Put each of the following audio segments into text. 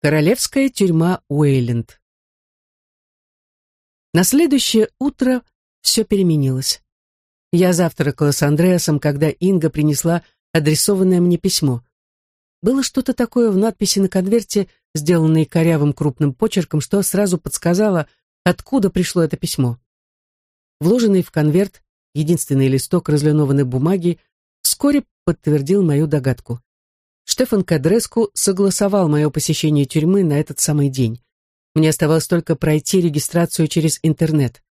Королевская тюрьма Уэйленд. На следующее утро все переменилось. Я завтракала с Андреасом, когда Инга принесла адресованное мне письмо. Было что-то такое в надписи на конверте, сделанной корявым крупным почерком, что сразу подсказало, откуда пришло это письмо. Вложенный в конверт, единственный листок разлинованной бумаги, вскоре подтвердил мою догадку. Штефан Кадреску согласовал мое посещение тюрьмы на этот самый день. Мне оставалось только пройти регистрацию через интернет.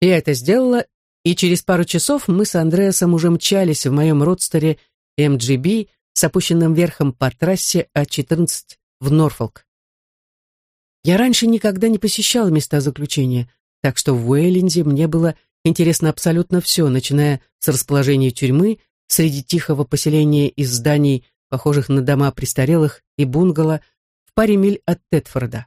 Я это сделала, и через пару часов мы с Андреасом уже мчались в моем родстере MGB с опущенным верхом по трассе А14 в Норфолк. Я раньше никогда не посещала места заключения, так что в Уэйленде мне было интересно абсолютно все, начиная с расположения тюрьмы, среди тихого поселения из зданий похожих на дома престарелых и бунгало, в паре миль от Тетфорда.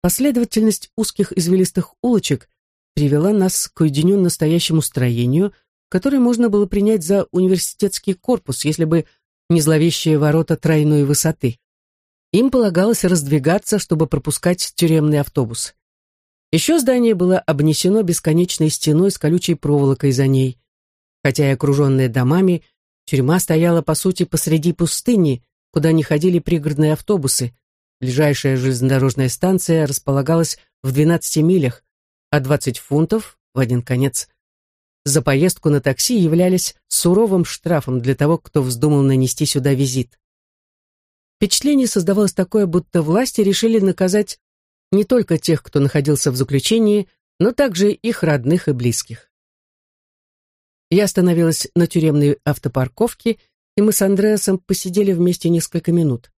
Последовательность узких извилистых улочек привела нас к уединенно стоящему строению, которое можно было принять за университетский корпус, если бы не зловещие ворота тройной высоты. Им полагалось раздвигаться, чтобы пропускать тюремный автобус. Еще здание было обнесено бесконечной стеной с колючей проволокой за ней. Хотя и окруженное домами, Тюрьма стояла, по сути, посреди пустыни, куда не ходили пригородные автобусы. Ближайшая железнодорожная станция располагалась в 12 милях, а 20 фунтов в один конец за поездку на такси являлись суровым штрафом для того, кто вздумал нанести сюда визит. Впечатление создавалось такое, будто власти решили наказать не только тех, кто находился в заключении, но также их родных и близких. Я остановилась на тюремной автопарковке, и мы с Андреасом посидели вместе несколько минут.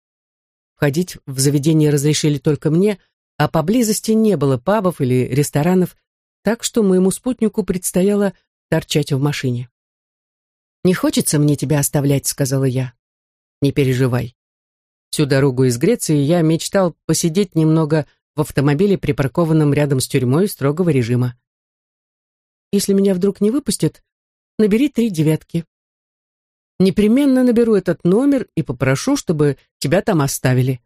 Входить в заведение разрешили только мне, а поблизости не было пабов или ресторанов, так что моему спутнику предстояло торчать в машине. «Не хочется мне тебя оставлять», — сказала я. «Не переживай. Всю дорогу из Греции я мечтал посидеть немного в автомобиле, припаркованном рядом с тюрьмой строгого режима. Если меня вдруг не выпустят, набери три девятки. Непременно наберу этот номер и попрошу, чтобы тебя там оставили.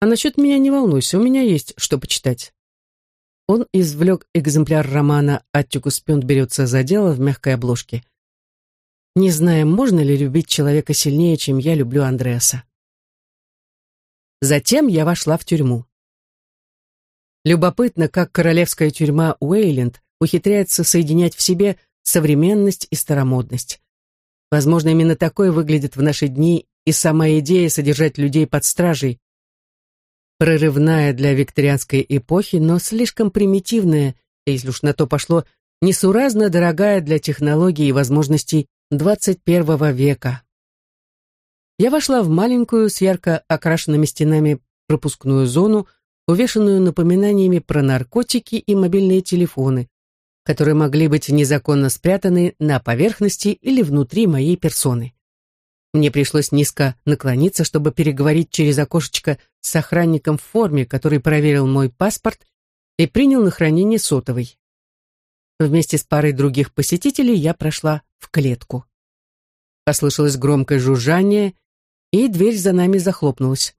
А насчет меня не волнуйся, у меня есть что почитать. Он извлек экземпляр романа «Аттикус Пюнт берется за дело» в мягкой обложке. Не знаем, можно ли любить человека сильнее, чем я люблю Андреаса. Затем я вошла в тюрьму. Любопытно, как королевская тюрьма Уэйленд ухитряется соединять в себе современность и старомодность. Возможно, именно такой выглядит в наши дни и сама идея содержать людей под стражей, прорывная для викторианской эпохи, но слишком примитивная, если уж на то пошло, несуразно дорогая для технологий и возможностей 21 века. Я вошла в маленькую с ярко окрашенными стенами пропускную зону, увешанную напоминаниями про наркотики и мобильные телефоны, которые могли быть незаконно спрятаны на поверхности или внутри моей персоны. Мне пришлось низко наклониться, чтобы переговорить через окошечко с охранником в форме, который проверил мой паспорт и принял на хранение сотовый. Вместе с парой других посетителей я прошла в клетку. Послышалось громкое жужжание, и дверь за нами захлопнулась.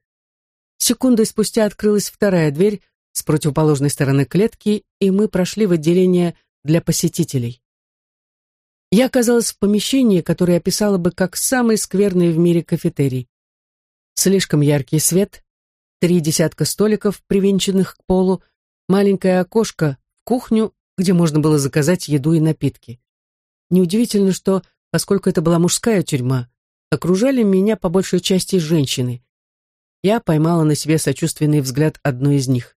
Секундой спустя открылась вторая дверь с противоположной стороны клетки, и мы прошли в отделение для посетителей. Я оказалась в помещении, которое описала бы как самый скверный в мире кафетерий. Слишком яркий свет, три десятка столиков, привинченных к полу, маленькое окошко в кухню, где можно было заказать еду и напитки. Неудивительно, что, поскольку это была мужская тюрьма, окружали меня по большей части женщины. Я поймала на себе сочувственный взгляд одной из них.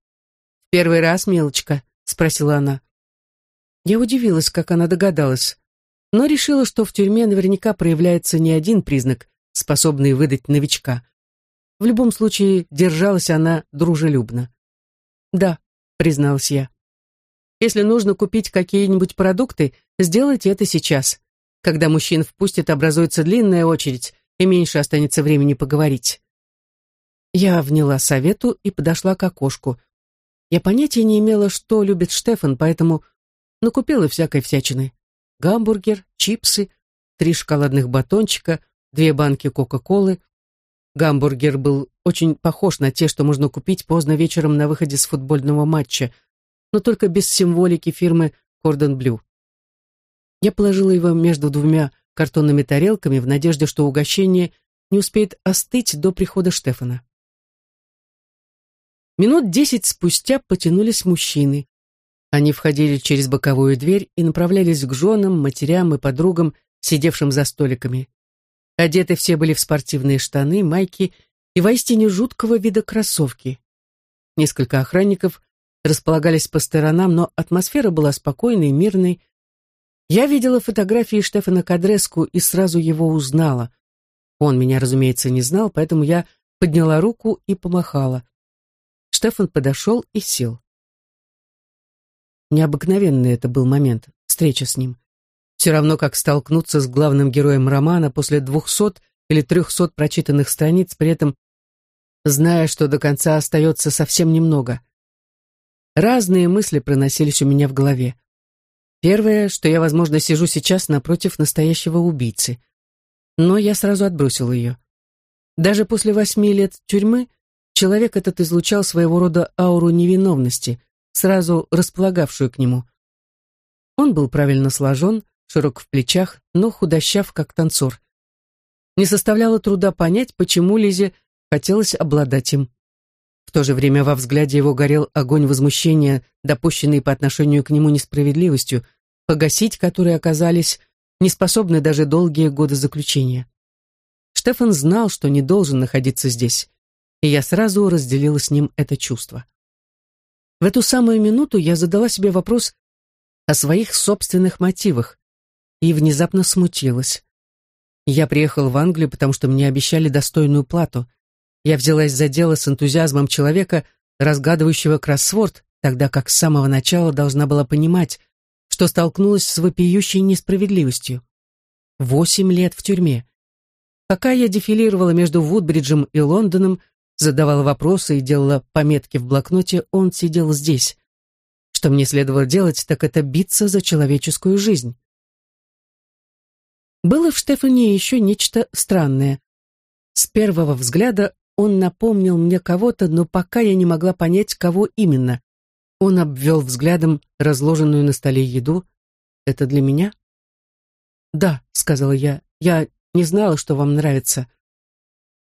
«Первый раз, мелочка?» — спросила она. Я удивилась, как она догадалась, но решила, что в тюрьме наверняка проявляется не один признак, способный выдать новичка. В любом случае, держалась она дружелюбно. «Да», — призналась я. «Если нужно купить какие-нибудь продукты, сделайте это сейчас. Когда мужчин впустят, образуется длинная очередь, и меньше останется времени поговорить». Я вняла совету и подошла к окошку. Я понятия не имела, что любит Штефан, поэтому накупила всякой всячины. Гамбургер, чипсы, три шоколадных батончика, две банки Кока-Колы. Гамбургер был очень похож на те, что можно купить поздно вечером на выходе с футбольного матча, но только без символики фирмы Кордон Блю. Я положила его между двумя картонными тарелками в надежде, что угощение не успеет остыть до прихода Штефана. Минут десять спустя потянулись мужчины. Они входили через боковую дверь и направлялись к женам, матерям и подругам, сидевшим за столиками. Одеты все были в спортивные штаны, майки и воистине жуткого вида кроссовки. Несколько охранников располагались по сторонам, но атмосфера была спокойной, мирной. Я видела фотографии Штефана Кадреску и сразу его узнала. Он меня, разумеется, не знал, поэтому я подняла руку и помахала. Штефан подошел и сел. Необыкновенный это был момент, встреча с ним. Все равно, как столкнуться с главным героем романа после двухсот или трехсот прочитанных страниц, при этом зная, что до конца остается совсем немного. Разные мысли проносились у меня в голове. Первое, что я, возможно, сижу сейчас напротив настоящего убийцы. Но я сразу отбросил ее. Даже после восьми лет тюрьмы человек этот излучал своего рода ауру невиновности, сразу располагавшую к нему. Он был правильно сложен, широк в плечах, но худощав, как танцор. Не составляло труда понять, почему Лизе хотелось обладать им. В то же время во взгляде его горел огонь возмущения, допущенный по отношению к нему несправедливостью, погасить которые оказались неспособны даже долгие годы заключения. Штефан знал, что не должен находиться здесь и я сразу разделила с ним это чувство. В эту самую минуту я задала себе вопрос о своих собственных мотивах и внезапно смутилась. Я приехал в Англию, потому что мне обещали достойную плату. Я взялась за дело с энтузиазмом человека, разгадывающего кроссворд, тогда как с самого начала должна была понимать, что столкнулась с вопиющей несправедливостью. Восемь лет в тюрьме. Пока я дефилировала между Вудбриджем и Лондоном, задавала вопросы и делала пометки в блокноте, он сидел здесь. Что мне следовало делать, так это биться за человеческую жизнь. Было в Штефане еще нечто странное. С первого взгляда он напомнил мне кого-то, но пока я не могла понять, кого именно. Он обвел взглядом разложенную на столе еду. «Это для меня?» «Да», — сказала я, — «я не знала, что вам нравится.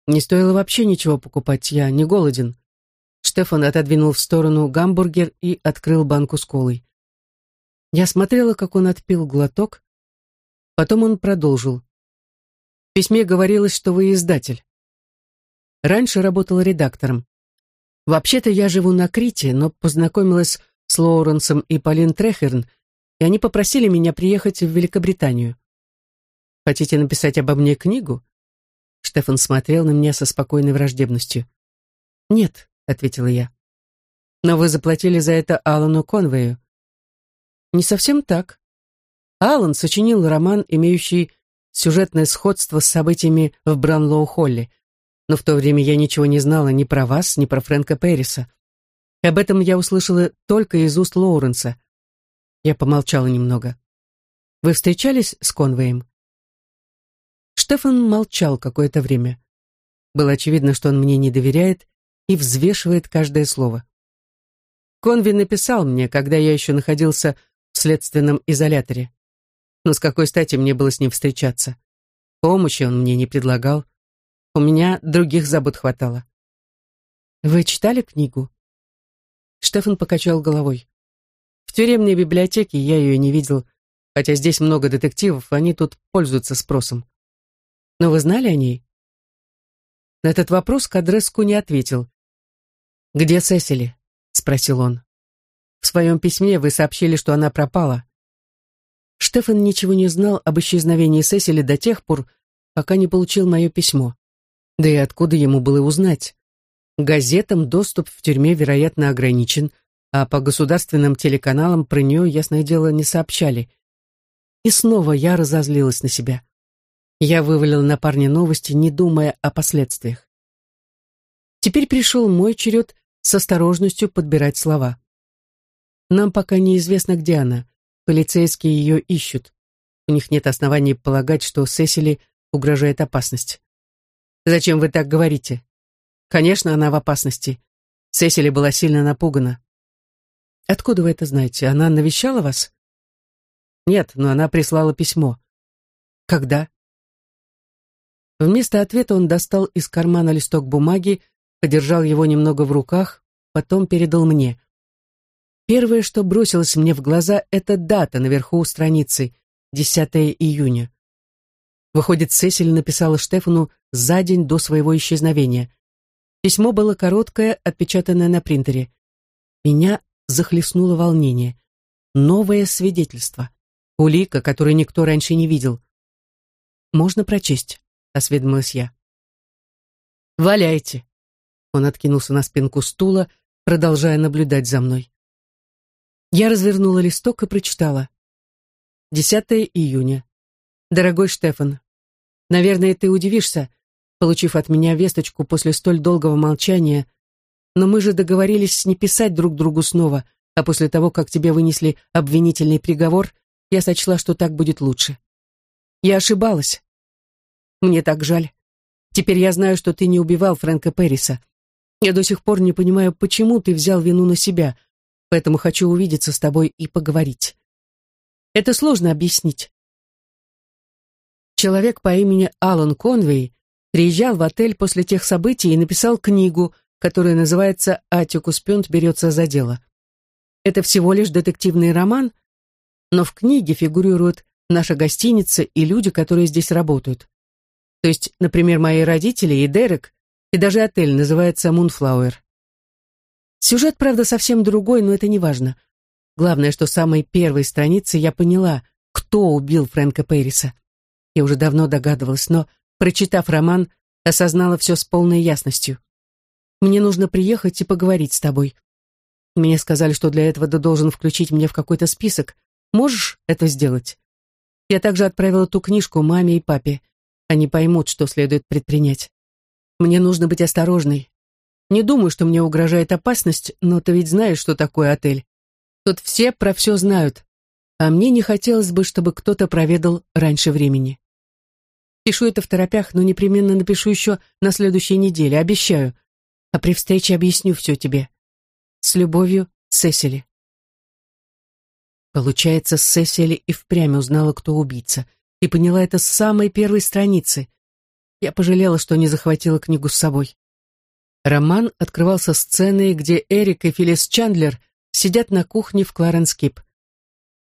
Не стоило вообще ничего покупать, я не голоден. Штефан отодвинул в сторону гамбургер и открыл банку с колой. Я смотрела, как он отпил глоток. Потом он продолжил. В письме говорилось, что вы издатель. Раньше работал редактором. Вообще-то я живу на Крите, но познакомилась с Лоуренсом и Полин Трехерн, и они попросили меня приехать в Великобританию. Хотите написать обо мне книгу? Штефан смотрел на меня со спокойной враждебностью. «Нет», — ответила я. «Но вы заплатили за это Алану Конвею». «Не совсем так. Алан сочинил роман, имеющий сюжетное сходство с событиями в Бранлоу-Холле, но в то время я ничего не знала ни про вас, ни про Фрэнка Перриса. Об этом я услышала только из уст Лоуренса. Я помолчала немного. Вы встречались с Конвеем? Штефан молчал какое-то время. Было очевидно, что он мне не доверяет и взвешивает каждое слово. Конви написал мне, когда я еще находился в следственном изоляторе. Но с какой стати мне было с ним встречаться? Помощи он мне не предлагал. У меня других забот хватало. «Вы читали книгу?» Штефан покачал головой. «В тюремной библиотеке я ее не видел, хотя здесь много детективов, они тут пользуются спросом. Но вы знали о ней? На этот вопрос Кадреску не ответил. «Где Сесили?» — спросил он. «В своем письме вы сообщили, что она пропала». Штефан ничего не знал об исчезновении Сесили до тех пор, пока не получил мое письмо. Да и откуда ему было узнать? Газетам доступ в тюрьме, вероятно, ограничен, а по государственным телеканалам про нее, ясное дело, не сообщали. И снова я разозлилась на себя. Я вывалил на парня новости, не думая о последствиях. Теперь пришел мой черед с осторожностью подбирать слова. Нам пока неизвестно, где она. Полицейские ее ищут. У них нет оснований полагать, что Сесили угрожает опасность. «Зачем вы так говорите?» Конечно, она в опасности. Сесили была сильно напугана. Откуда вы это знаете? Она навещала вас? Нет, но она прислала письмо. Когда? Вместо ответа он достал из кармана листок бумаги, подержал его немного в руках, потом передал мне. Первое, что бросилось мне в глаза, это дата наверху страницы, 10 июня. Выходит, Сесиль написала Штефану за день до своего исчезновения. Письмо было короткое, отпечатанное на принтере. Меня захлестнуло волнение. Новое свидетельство. Улика, которую никто раньше не видел. «Можно прочесть?» — осведомилась я. «Валяйте!» Он откинулся на спинку стула, продолжая наблюдать за мной. Я развернула листок и прочитала. 10 июня. Дорогой Штефан, наверное, ты удивишься, получив от меня весточку после столь долгого молчания, но мы же договорились не писать друг другу снова, а после того, как тебе вынесли обвинительный приговор, я сочла, что так будет лучше. Я ошибалась. Мне так жаль. Теперь я знаю, что ты не убивал Фрэнка Перриса. Я до сих пор не понимаю, почему ты взял вину на себя, поэтому хочу увидеться с тобой и поговорить. Это сложно объяснить. Человек по имени Алан Конвей приезжал в отель после тех событий и написал книгу, которая называется «Атикус Пюнт берется за дело». Это всего лишь детективный роман, но в книге фигурируют наша гостиница и люди, которые здесь работают. То есть, например, мои родители и Дерек, и даже отель называется «Мунфлауэр». Сюжет, правда, совсем другой, но это не важно. Главное, что с самой первой страницы я поняла, кто убил Фрэнка Перриса. Я уже давно догадывалась, но, прочитав роман, осознала все с полной ясностью. Мне нужно приехать и поговорить с тобой. Мне сказали, что для этого ты должен включить меня в какой-то список. Можешь это сделать? Я также отправила ту книжку маме и папе. Они поймут, что следует предпринять. Мне нужно быть осторожной. Не думаю, что мне угрожает опасность, но ты ведь знаешь, что такое отель. Тут все про все знают, а мне не хотелось бы, чтобы кто-то проведал раньше времени. Пишу это в торопях, но непременно напишу еще на следующей неделе, обещаю. А при встрече объясню все тебе. С любовью, Сесили. Получается, Сесили и впрямь узнала, кто убийца, и поняла это с самой первой страницы. Я пожалела, что не захватила книгу с собой. Роман открывался сценой, где Эрик и Филлис Чандлер сидят на кухне в Кларенс-Кип.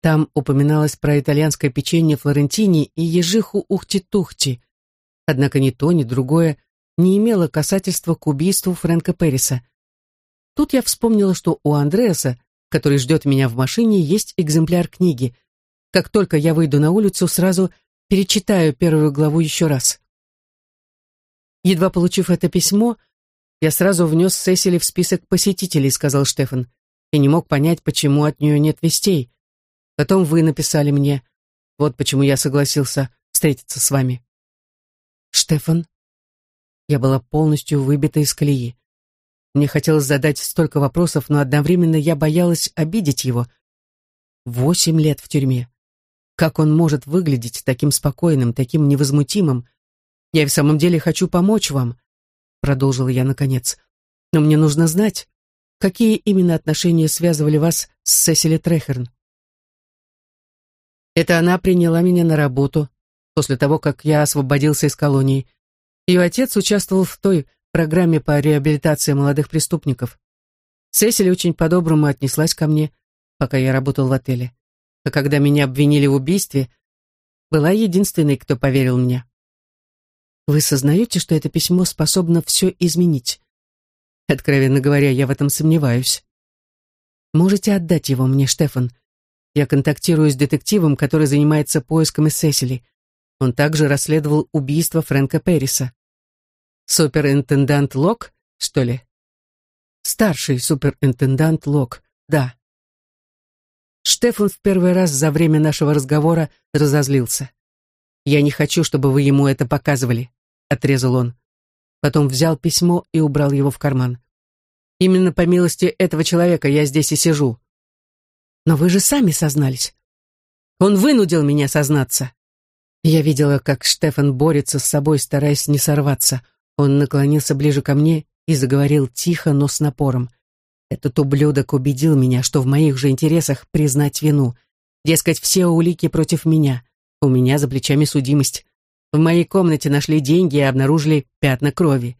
Там упоминалось про итальянское печенье Флорентини и ежиху Ухти-Тухти. Однако ни то, ни другое не имело касательства к убийству Фрэнка Перриса. Тут я вспомнила, что у Андреаса, который ждет меня в машине, есть экземпляр книги. Как только я выйду на улицу, сразу перечитаю первую главу еще раз. Едва получив это письмо, я сразу внес Сесили в список посетителей, сказал Штефан и не мог понять, почему от нее нет вестей. Потом вы написали мне. Вот почему я согласился встретиться с вами. Штефан? Я была полностью выбита из колеи. Мне хотелось задать столько вопросов, но одновременно я боялась обидеть его. Восемь лет в тюрьме. Как он может выглядеть таким спокойным, таким невозмутимым? Я в самом деле хочу помочь вам, продолжила я наконец. Но мне нужно знать, Какие именно отношения связывали вас с Сесили Трехерн? Это она приняла меня на работу после того, как я освободился из колонии. Ее отец участвовал в той программе по реабилитации молодых преступников. Сесили очень по-доброму отнеслась ко мне, пока я работал в отеле. А когда меня обвинили в убийстве, была единственной, кто поверил мне. Вы сознаете, что это письмо способно все изменить? Откровенно говоря, я в этом сомневаюсь. Можете отдать его мне, Штефан. Я контактирую с детективом, который занимается поисками Сесили. Он также расследовал убийство Фрэнка Перриса. Суперинтендант Лок, что ли? Старший суперинтендант Лок, да. Штефан в первый раз за время нашего разговора разозлился. «Я не хочу, чтобы вы ему это показывали», — отрезал он. Потом взял письмо и убрал его в карман. «Именно по милости этого человека я здесь и сижу». «Но вы же сами сознались». «Он вынудил меня сознаться». Я видела, как Штефан борется с собой, стараясь не сорваться. Он наклонился ближе ко мне и заговорил тихо, но с напором. Этот ублюдок убедил меня, что в моих же интересах признать вину. Дескать, все улики против меня. У меня за плечами судимость. В моей комнате нашли деньги и обнаружили пятна крови.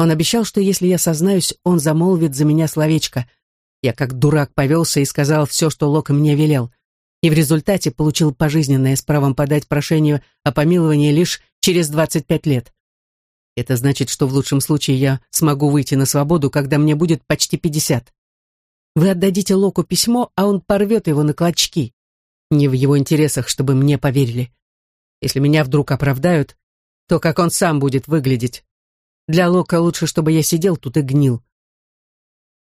Он обещал, что если я сознаюсь, он замолвит за меня словечко. Я как дурак повелся и сказал все, что Лок мне велел. И в результате получил пожизненное с правом подать прошение о помиловании лишь через 25 лет. Это значит, что в лучшем случае я смогу выйти на свободу, когда мне будет почти 50. Вы отдадите Локу письмо, а он порвет его на клочки. Не в его интересах, чтобы мне поверили. Если меня вдруг оправдают, то как он сам будет выглядеть? Для Лока лучше, чтобы я сидел тут и гнил.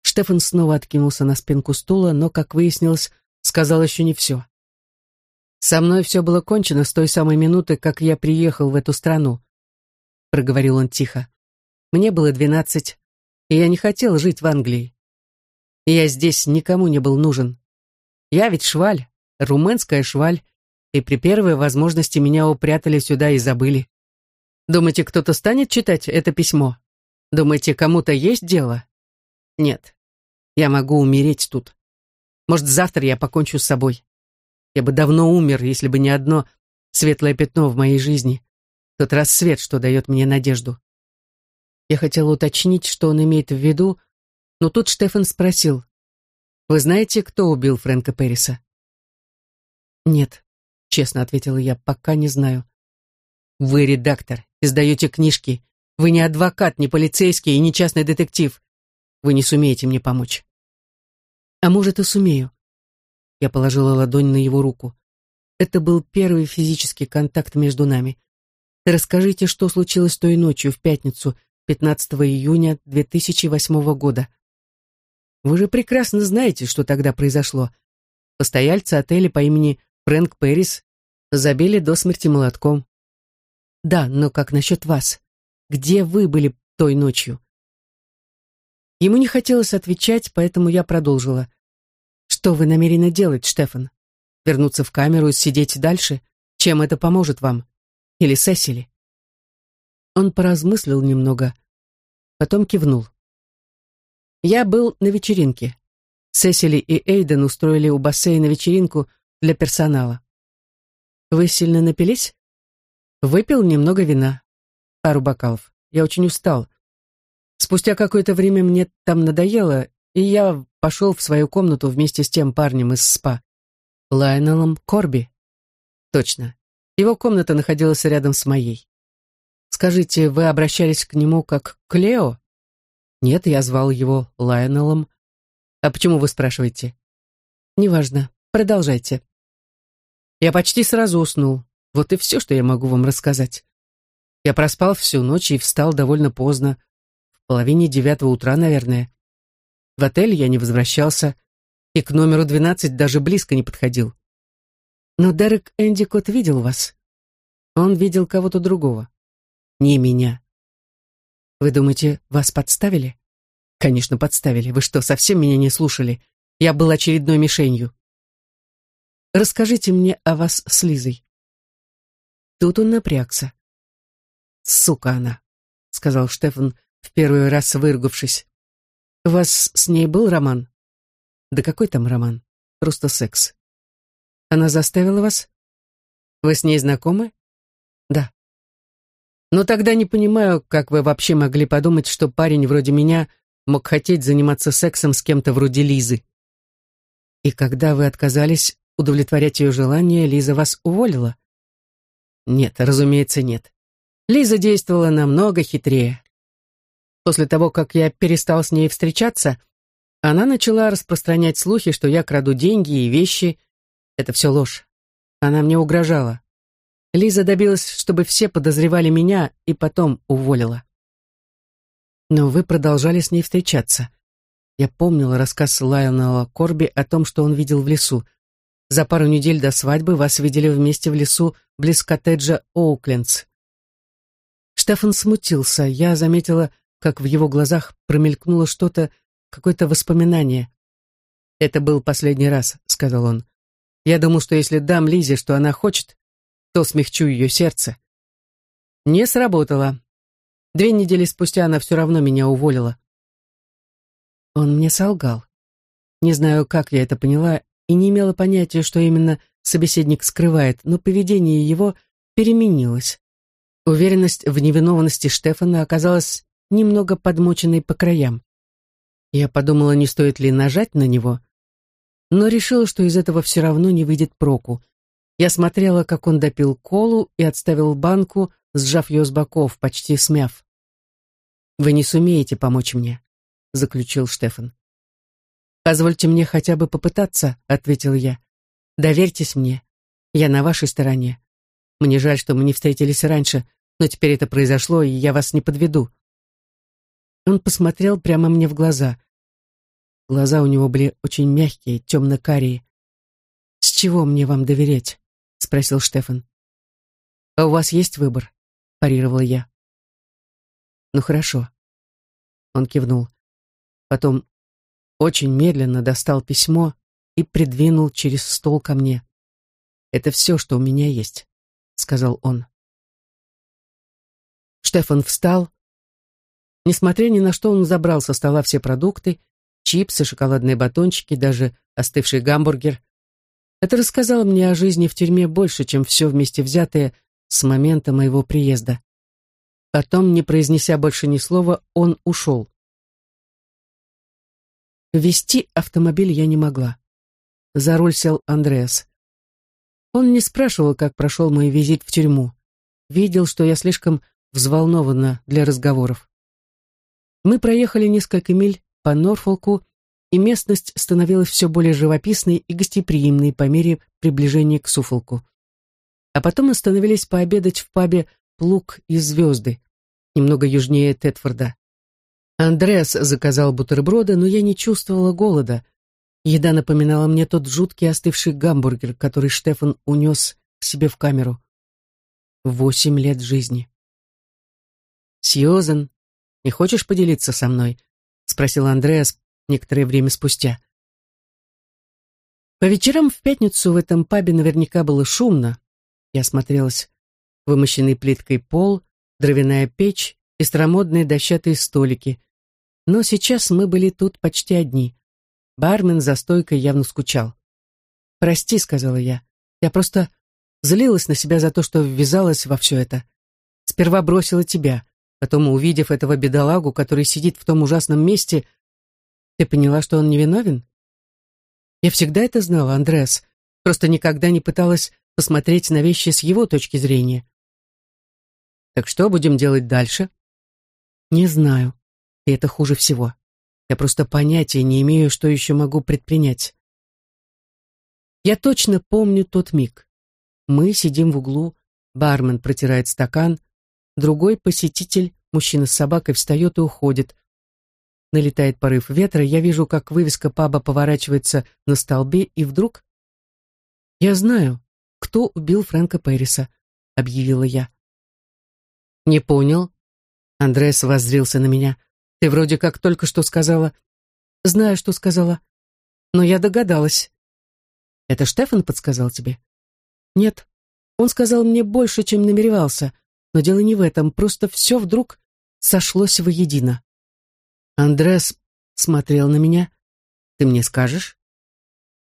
Штефан снова откинулся на спинку стула, но, как выяснилось, сказал еще не все. «Со мной все было кончено с той самой минуты, как я приехал в эту страну», — проговорил он тихо. «Мне было двенадцать, и я не хотел жить в Англии. Я здесь никому не был нужен. Я ведь шваль, румынская шваль, и при первой возможности меня упрятали сюда и забыли. Думаете, кто-то станет читать это письмо? Думаете, кому-то есть дело? Нет. Я могу умереть тут. Может, завтра я покончу с собой. Я бы давно умер, если бы не одно светлое пятно в моей жизни. Тот рассвет, что дает мне надежду. Я хотела уточнить, что он имеет в виду, но тут Штефан спросил. «Вы знаете, кто убил Фрэнка Перриса?» «Нет», — честно ответила я, — «пока не знаю». «Вы редактор, издаете книжки. Вы не адвокат, не полицейский и не частный детектив. Вы не сумеете мне помочь. А может, и сумею. Я положила ладонь на его руку. Это был первый физический контакт между нами. Расскажите, что случилось той ночью в пятницу, 15 июня 2008 года. Вы же прекрасно знаете, что тогда произошло. Постояльцы отеля по имени Фрэнк Перрис забили до смерти молотком. Да, но как насчет вас? Где вы были той ночью? Ему не хотелось отвечать, поэтому я продолжила. Что вы намерены делать, Штефан? Вернуться в камеру и сидеть дальше? Чем это поможет вам? Или Сесили? Он поразмыслил немного, потом кивнул. Я был на вечеринке. Сесили и Эйден устроили у бассейна вечеринку для персонала. Вы сильно напились? Выпил немного вина, пару бокалов. Я очень устал. Спустя какое-то время мне там надоело, и я пошел в свою комнату вместе с тем парнем из СПА. Лайнелом Корби. Точно. Его комната находилась рядом с моей. Скажите, вы обращались к нему как к Лео? Нет, я звал его Лайнелом. А почему вы спрашиваете? Неважно. Продолжайте. Я почти сразу уснул. Вот и все, что я могу вам рассказать. Я проспал всю ночь и встал довольно поздно, в половине девятого утра, наверное. В отель я не возвращался и к номеру двенадцать даже близко не подходил. Но Дерек Эндикот видел вас. Он видел кого-то другого. Не меня. Вы думаете, вас подставили? Конечно, подставили. Вы что, совсем меня не слушали? Я был очередной мишенью. Расскажите мне о вас с Лизой. Тут он напрягся. «Сука она», — сказал Штефан, в первый раз выругавшись. «У вас с ней был роман?» «Да какой там роман? Просто секс». «Она заставила вас?» «Вы с ней знакомы?» «Да». «Но тогда не понимаю, как вы вообще могли подумать, что парень вроде меня мог хотеть заниматься сексом с кем-то вроде Лизы». «И когда вы отказались удовлетворять ее желание, Лиза вас уволила?» Нет, разумеется, нет. Лиза действовала намного хитрее. После того, как я перестал с ней встречаться, она начала распространять слухи, что я краду деньги и вещи. Это все ложь. Она мне угрожала. Лиза добилась, чтобы все подозревали меня, и потом уволила. Но вы продолжали с ней встречаться. Я помнила рассказ Лайонела Корби о том, что он видел в лесу. За пару недель до свадьбы вас видели вместе в лесу близ коттеджа Оуклендс. Штефан смутился. Я заметила, как в его глазах промелькнуло что-то, какое-то воспоминание. «Это был последний раз», — сказал он. «Я думал, что если дам Лизе, что она хочет, то смягчу ее сердце». Не сработало. Две недели спустя она все равно меня уволила. Он мне солгал. Не знаю, как я это поняла, и не имела понятия, что именно собеседник скрывает, но поведение его переменилось. Уверенность в невиновности Штефана оказалась немного подмоченной по краям. Я подумала, не стоит ли нажать на него, но решила, что из этого все равно не выйдет проку. Я смотрела, как он допил колу и отставил банку, сжав ее с боков, почти смяв. «Вы не сумеете помочь мне», — заключил Штефан. «Позвольте мне хотя бы попытаться», — ответил я. «Доверьтесь мне. Я на вашей стороне. Мне жаль, что мы не встретились раньше, но теперь это произошло, и я вас не подведу». Он посмотрел прямо мне в глаза. Глаза у него были очень мягкие, темно-карие. «С чего мне вам доверять?» — спросил Штефан. «А у вас есть выбор?» — парировала я. «Ну хорошо». Он кивнул. Потом очень медленно достал письмо и придвинул через стол ко мне. «Это все, что у меня есть», — сказал он. Штефан встал. Несмотря ни на что, он забрал со стола все продукты чипсы, шоколадные батончики, даже остывший гамбургер. Это рассказало мне о жизни в тюрьме больше, чем все вместе взятое с момента моего приезда. Потом, не произнеся больше ни слова, он ушел. Вести автомобиль я не могла. За руль сел Андреас. Он не спрашивал, как прошел мой визит в тюрьму. Видел, что я слишком взволнована для разговоров. Мы проехали несколько миль по Норфолку, и местность становилась все более живописной и гостеприимной по мере приближения к Суфолку. А потом остановились пообедать в пабе «Плуг и звезды», немного южнее Тетфорда. Андреас заказал бутерброды, но я не чувствовала голода. Еда напоминала мне тот жуткий остывший гамбургер, который Штефан унес к себе в камеру. Восемь лет жизни. «Сьюзен, не хочешь поделиться со мной?» — спросил Андреас некоторое время спустя. По вечерам в пятницу в этом пабе наверняка было шумно. Я смотрелась. Вымощенный плиткой пол, дровяная печь и старомодные дощатые столики. Но сейчас мы были тут почти одни. Бармен за стойкой явно скучал. «Прости», — сказала я. «Я просто злилась на себя за то, что ввязалась во все это. Сперва бросила тебя, Потом, увидев этого бедолагу, который сидит в том ужасном месте, ты поняла, что он невиновен? Я всегда это знала, Андреас, просто никогда не пыталась посмотреть на вещи с его точки зрения. Так что будем делать дальше? Не знаю. И это хуже всего. Я просто понятия не имею, что еще могу предпринять. Я точно помню тот миг. Мы сидим в углу, бармен протирает стакан, Другой посетитель, мужчина с собакой, встает и уходит. Налетает порыв ветра, я вижу, как вывеска паба поворачивается на столбе, и вдруг... «Я знаю, кто убил Фрэнка Перриса», — объявила я. «Не понял?» Андреас воззрился на меня. «Ты вроде как только что сказала...» «Знаю, что сказала. Но я догадалась». «Это Штефан подсказал тебе?» «Нет. Он сказал мне больше, чем намеревался. Но дело не в этом, просто все вдруг сошлось воедино. Андрес смотрел на меня. «Ты мне скажешь?»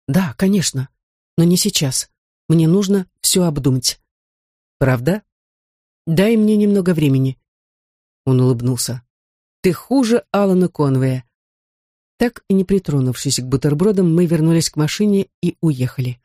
«Да, конечно, но не сейчас. Мне нужно все обдумать». «Правда?» «Дай мне немного времени». Он улыбнулся. «Ты хуже Алана Конвея». Так и не притронувшись к бутербродам, мы вернулись к машине и уехали.